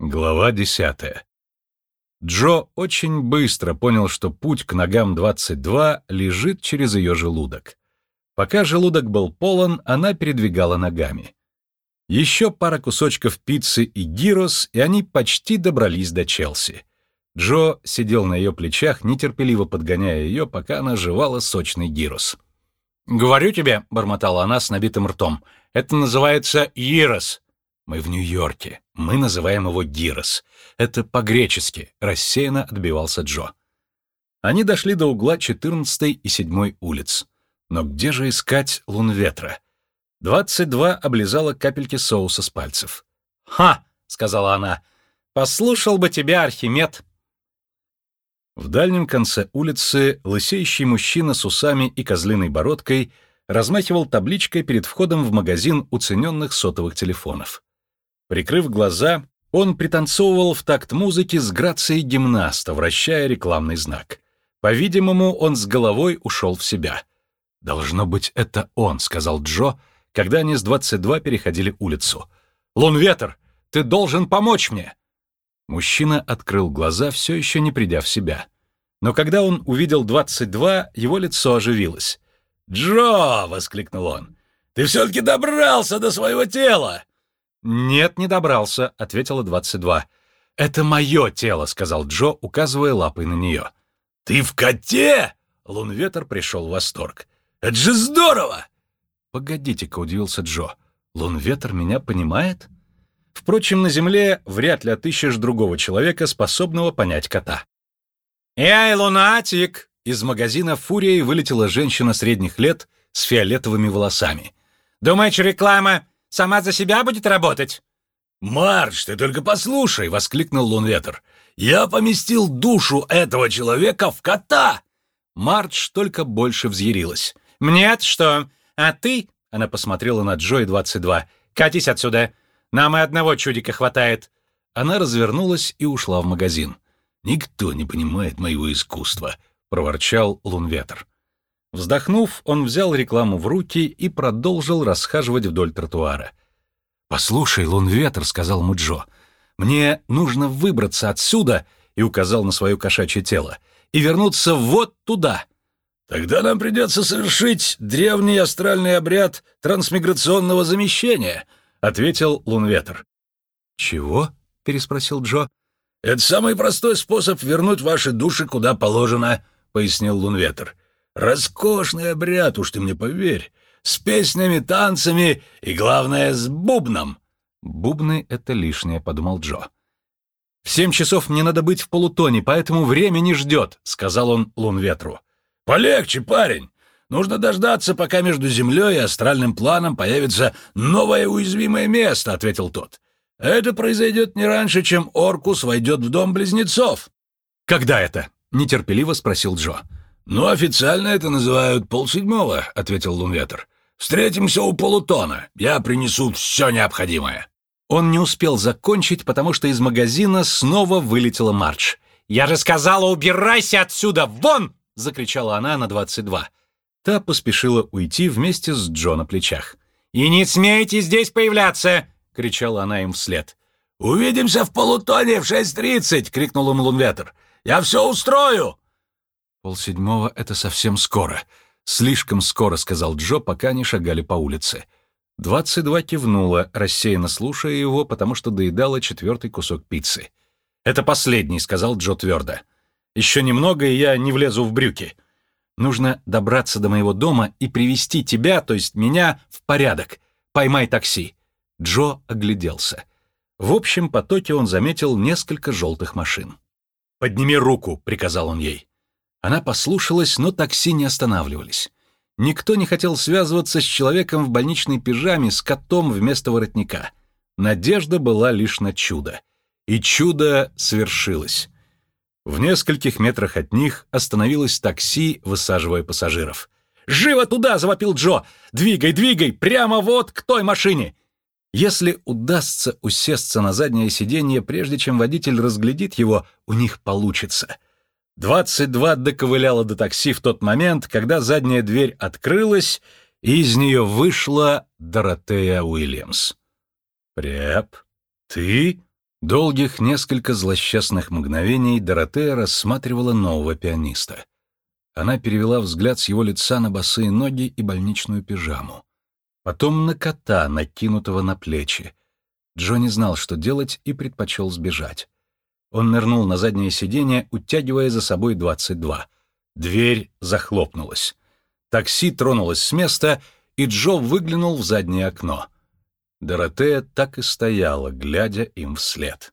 Глава десятая. Джо очень быстро понял, что путь к ногам 22 лежит через ее желудок. Пока желудок был полон, она передвигала ногами. Еще пара кусочков пиццы и гирос, и они почти добрались до Челси. Джо сидел на ее плечах, нетерпеливо подгоняя ее, пока она жевала сочный гирос. «Говорю тебе», — бормотала она с набитым ртом, — «это называется гирос». Мы в Нью-Йорке. Мы называем его Гирос. Это по-гречески, рассеянно отбивался Джо. Они дошли до угла 14 и 7 улиц. Но где же искать лун ветра? 22 облизала капельки соуса с пальцев. «Ха!» — сказала она. «Послушал бы тебя, Архимед!» В дальнем конце улицы лысеющий мужчина с усами и козлиной бородкой размахивал табличкой перед входом в магазин уцененных сотовых телефонов. Прикрыв глаза, он пританцовывал в такт музыки с грацией гимнаста, вращая рекламный знак. По-видимому, он с головой ушел в себя. «Должно быть, это он», — сказал Джо, когда они с 22 переходили улицу. «Лунветер, ты должен помочь мне!» Мужчина открыл глаза, все еще не придя в себя. Но когда он увидел 22, его лицо оживилось. «Джо!» — воскликнул он. «Ты все-таки добрался до своего тела!» «Нет, не добрался», — ответила 22. «Это мое тело», — сказал Джо, указывая лапой на нее. «Ты в коте?» — Лунветер пришел в восторг. «Это же здорово!» «Погодите-ка», — удивился Джо. «Лунветер меня понимает?» Впрочем, на Земле вряд ли отыщешь другого человека, способного понять кота. «Эй, лунатик!» Из магазина «Фурией» вылетела женщина средних лет с фиолетовыми волосами. «Думаешь, реклама Сама за себя будет работать?» «Марш, ты только послушай!» — воскликнул Лунветер. «Я поместил душу этого человека в кота!» Мардж только больше взъярилась. «Мне-то что? А ты?» — она посмотрела на Джои 22. «Катись отсюда! Нам и одного чудика хватает!» Она развернулась и ушла в магазин. «Никто не понимает моего искусства», — проворчал Лунветер. Вздохнув, он взял рекламу в руки и продолжил расхаживать вдоль тротуара. «Послушай, Лунветр», — сказал ему Джо, — «мне нужно выбраться отсюда», — и указал на свое кошачье тело, — «и вернуться вот туда». «Тогда нам придется совершить древний астральный обряд трансмиграционного замещения», — ответил Лунветр. «Чего?» — переспросил Джо. «Это самый простой способ вернуть ваши души куда положено», — пояснил Лунветр. Роскошный обряд, уж ты мне поверь. С песнями, танцами и, главное, с бубном. «Бубны — это лишнее», — подумал Джо. «В семь часов мне надо быть в полутоне, поэтому время не ждет», — сказал он Лунветру. «Полегче, парень. Нужно дождаться, пока между Землей и астральным планом появится новое уязвимое место», — ответил тот. «Это произойдет не раньше, чем Оркус войдет в дом близнецов». «Когда это?» — нетерпеливо спросил Джо. «Ну, официально это называют полседьмого», — ответил Лунветер. «Встретимся у полутона. Я принесу все необходимое». Он не успел закончить, потому что из магазина снова вылетела Марч. «Я же сказала, убирайся отсюда! Вон!» — закричала она на 22. Та поспешила уйти вместе с Джо на плечах. «И не смейте здесь появляться!» — кричала она им вслед. «Увидимся в полутоне в 6.30!» — крикнул им Лунветер. «Я все устрою!» «Полседьмого — это совсем скоро. Слишком скоро», — сказал Джо, пока они шагали по улице. Двадцать два кивнула, рассеянно слушая его, потому что доедала четвертый кусок пиццы. «Это последний», — сказал Джо твердо. «Еще немного, и я не влезу в брюки. Нужно добраться до моего дома и привести тебя, то есть меня, в порядок. Поймай такси». Джо огляделся. В общем потоке он заметил несколько желтых машин. «Подними руку», — приказал он ей. Она послушалась, но такси не останавливались. Никто не хотел связываться с человеком в больничной пижаме с котом вместо воротника. Надежда была лишь на чудо. И чудо свершилось. В нескольких метрах от них остановилось такси, высаживая пассажиров. «Живо туда!» — завопил Джо. «Двигай, двигай! Прямо вот к той машине!» Если удастся усесться на заднее сиденье, прежде чем водитель разглядит его, у них получится — 22 доковыляла до такси в тот момент, когда задняя дверь открылась, и из нее вышла Доротея Уильямс. «Преп, ты?» Долгих несколько злосчастных мгновений Доротея рассматривала нового пианиста. Она перевела взгляд с его лица на босые ноги и больничную пижаму. Потом на кота, накинутого на плечи. Джо не знал, что делать, и предпочел сбежать. Он нырнул на заднее сиденье, утягивая за собой 22. Дверь захлопнулась. Такси тронулось с места, и Джо выглянул в заднее окно. Доротея так и стояла, глядя им вслед.